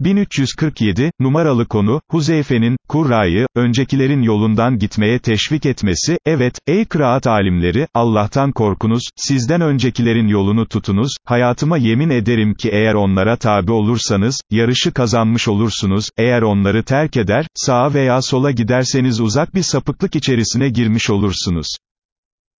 1347, numaralı konu, Huzeyfe'nin, Kurra'yı, öncekilerin yolundan gitmeye teşvik etmesi, evet, ey kıraat alimleri, Allah'tan korkunuz, sizden öncekilerin yolunu tutunuz, hayatıma yemin ederim ki eğer onlara tabi olursanız, yarışı kazanmış olursunuz, eğer onları terk eder, sağa veya sola giderseniz uzak bir sapıklık içerisine girmiş olursunuz.